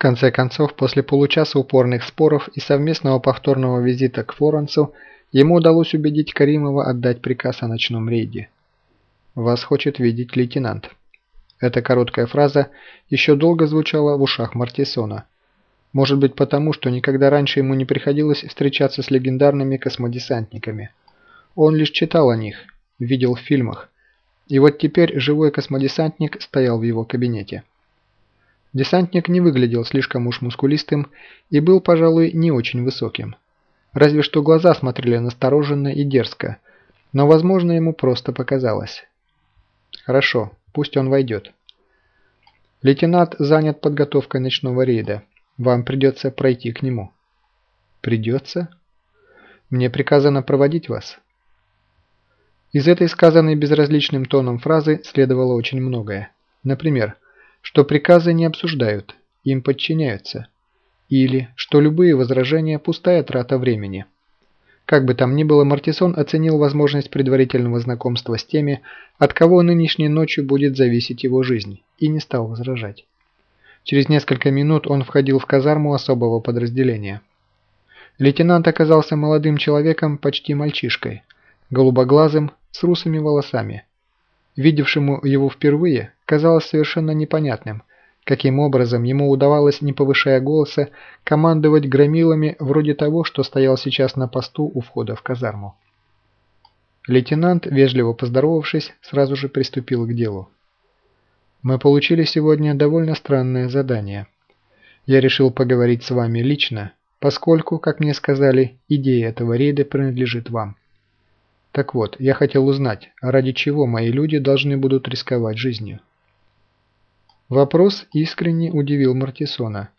конце концов, после получаса упорных споров и совместного повторного визита к Флоренсу, ему удалось убедить Каримова отдать приказ о ночном рейде. «Вас хочет видеть лейтенант». Эта короткая фраза еще долго звучала в ушах Мартисона. Может быть потому, что никогда раньше ему не приходилось встречаться с легендарными космодесантниками. Он лишь читал о них, видел в фильмах. И вот теперь живой космодесантник стоял в его кабинете. Десантник не выглядел слишком уж мускулистым и был, пожалуй, не очень высоким. Разве что глаза смотрели настороженно и дерзко, но, возможно, ему просто показалось. Хорошо, пусть он войдет. Лейтенант занят подготовкой ночного рейда. Вам придется пройти к нему. Придется? Мне приказано проводить вас. Из этой сказанной безразличным тоном фразы следовало очень многое. Например, что приказы не обсуждают, им подчиняются. Или, что любые возражения – пустая трата времени. Как бы там ни было, Мартисон оценил возможность предварительного знакомства с теми, от кого нынешней ночью будет зависеть его жизнь, и не стал возражать. Через несколько минут он входил в казарму особого подразделения. Лейтенант оказался молодым человеком, почти мальчишкой, голубоглазым, с русыми волосами. Видевшему его впервые, казалось совершенно непонятным, каким образом ему удавалось, не повышая голоса, командовать громилами вроде того, что стоял сейчас на посту у входа в казарму. Лейтенант, вежливо поздоровавшись, сразу же приступил к делу. «Мы получили сегодня довольно странное задание. Я решил поговорить с вами лично, поскольку, как мне сказали, идея этого рейда принадлежит вам. Так вот, я хотел узнать, ради чего мои люди должны будут рисковать жизнью?» Вопрос искренне удивил Мартисона.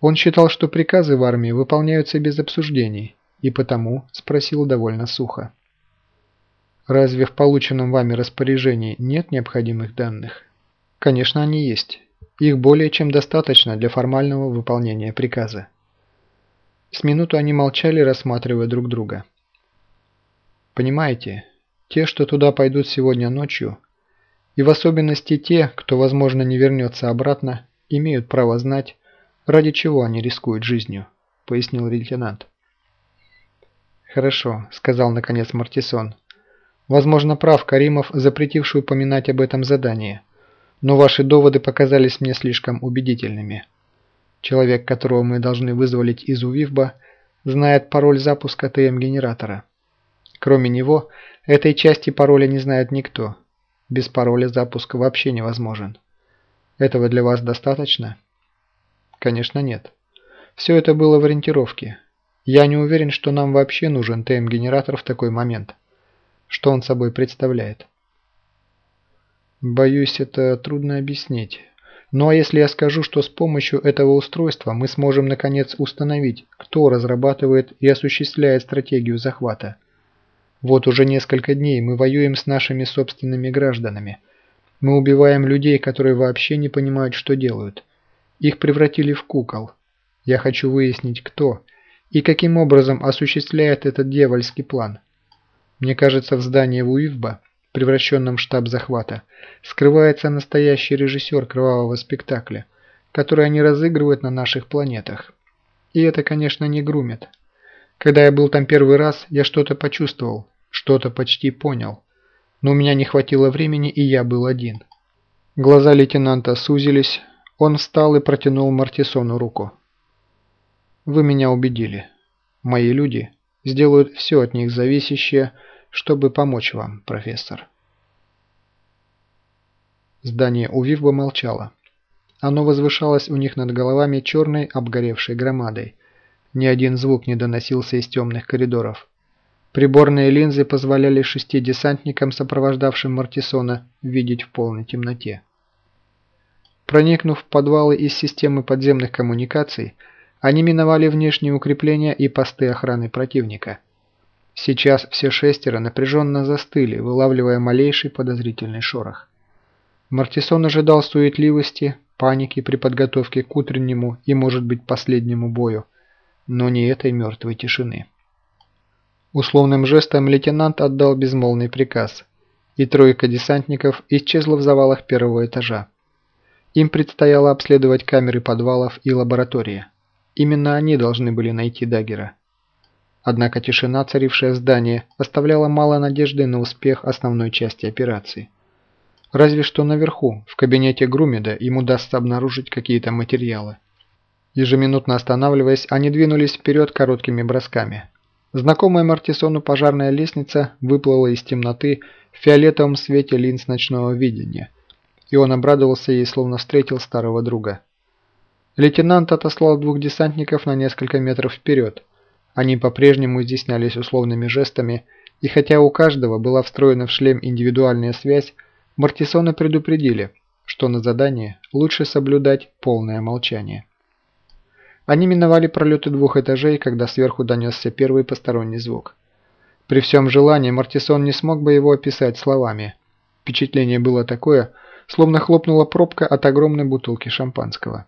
Он считал, что приказы в армии выполняются без обсуждений, и потому спросил довольно сухо. «Разве в полученном вами распоряжении нет необходимых данных?» «Конечно, они есть. Их более чем достаточно для формального выполнения приказа». С минуту они молчали, рассматривая друг друга. «Понимаете, те, что туда пойдут сегодня ночью, и в особенности те, кто, возможно, не вернется обратно, имеют право знать, ради чего они рискуют жизнью», – пояснил лейтенант. «Хорошо», – сказал наконец Мартисон. «Возможно, прав Каримов, запретивший упоминать об этом задании, но ваши доводы показались мне слишком убедительными. Человек, которого мы должны вызволить из УВИФБа, знает пароль запуска ТМ-генератора. Кроме него, этой части пароля не знает никто». Без пароля запуск вообще невозможен. Этого для вас достаточно? Конечно нет. Все это было в ориентировке. Я не уверен, что нам вообще нужен ТМ-генератор в такой момент. Что он собой представляет? Боюсь, это трудно объяснить. Ну а если я скажу, что с помощью этого устройства мы сможем наконец установить, кто разрабатывает и осуществляет стратегию захвата – вот уже несколько дней мы воюем с нашими собственными гражданами. Мы убиваем людей, которые вообще не понимают, что делают. Их превратили в кукол. Я хочу выяснить, кто и каким образом осуществляет этот дьявольский план. Мне кажется, в здании Вуивба, превращенном в штаб захвата, скрывается настоящий режиссер кровавого спектакля, который они разыгрывают на наших планетах. И это, конечно, не грумит. Когда я был там первый раз, я что-то почувствовал, что-то почти понял. Но у меня не хватило времени, и я был один. Глаза лейтенанта сузились. Он встал и протянул Мартисону руку. «Вы меня убедили. Мои люди сделают все от них зависящее, чтобы помочь вам, профессор». Здание у Вивба молчало. Оно возвышалось у них над головами черной обгоревшей громадой. Ни один звук не доносился из темных коридоров. Приборные линзы позволяли шести десантникам, сопровождавшим Мартисона, видеть в полной темноте. Проникнув в подвалы из системы подземных коммуникаций, они миновали внешние укрепления и посты охраны противника. Сейчас все шестеро напряженно застыли, вылавливая малейший подозрительный шорох. Мартисон ожидал суетливости, паники при подготовке к утреннему и, может быть, последнему бою, но не этой мертвой тишины. Условным жестом лейтенант отдал безмолвный приказ, и тройка десантников исчезла в завалах первого этажа. Им предстояло обследовать камеры подвалов и лаборатории. Именно они должны были найти Даггера. Однако тишина, царившая в здании, оставляла мало надежды на успех основной части операции. Разве что наверху, в кабинете Грумеда, им удастся обнаружить какие-то материалы. Ежеминутно останавливаясь, они двинулись вперед короткими бросками. Знакомая Мартисону пожарная лестница выплыла из темноты в фиолетовом свете линз ночного видения, и он обрадовался ей, словно встретил старого друга. Лейтенант отослал двух десантников на несколько метров вперед. Они по-прежнему изъяснялись условными жестами, и хотя у каждого была встроена в шлем индивидуальная связь, Мартисона предупредили, что на задании лучше соблюдать полное молчание. Они миновали пролеты двух этажей, когда сверху донесся первый посторонний звук. При всем желании Мартисон не смог бы его описать словами. Впечатление было такое, словно хлопнула пробка от огромной бутылки шампанского.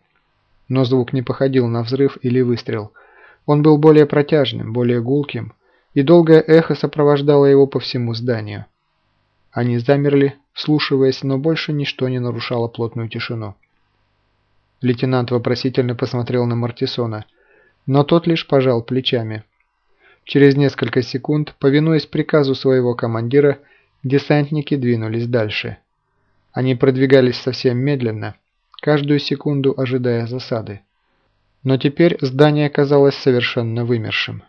Но звук не походил на взрыв или выстрел. Он был более протяжным, более гулким, и долгое эхо сопровождало его по всему зданию. Они замерли, вслушиваясь, но больше ничто не нарушало плотную тишину. Лейтенант вопросительно посмотрел на Мартисона, но тот лишь пожал плечами. Через несколько секунд, повинуясь приказу своего командира, десантники двинулись дальше. Они продвигались совсем медленно, каждую секунду ожидая засады. Но теперь здание казалось совершенно вымершим.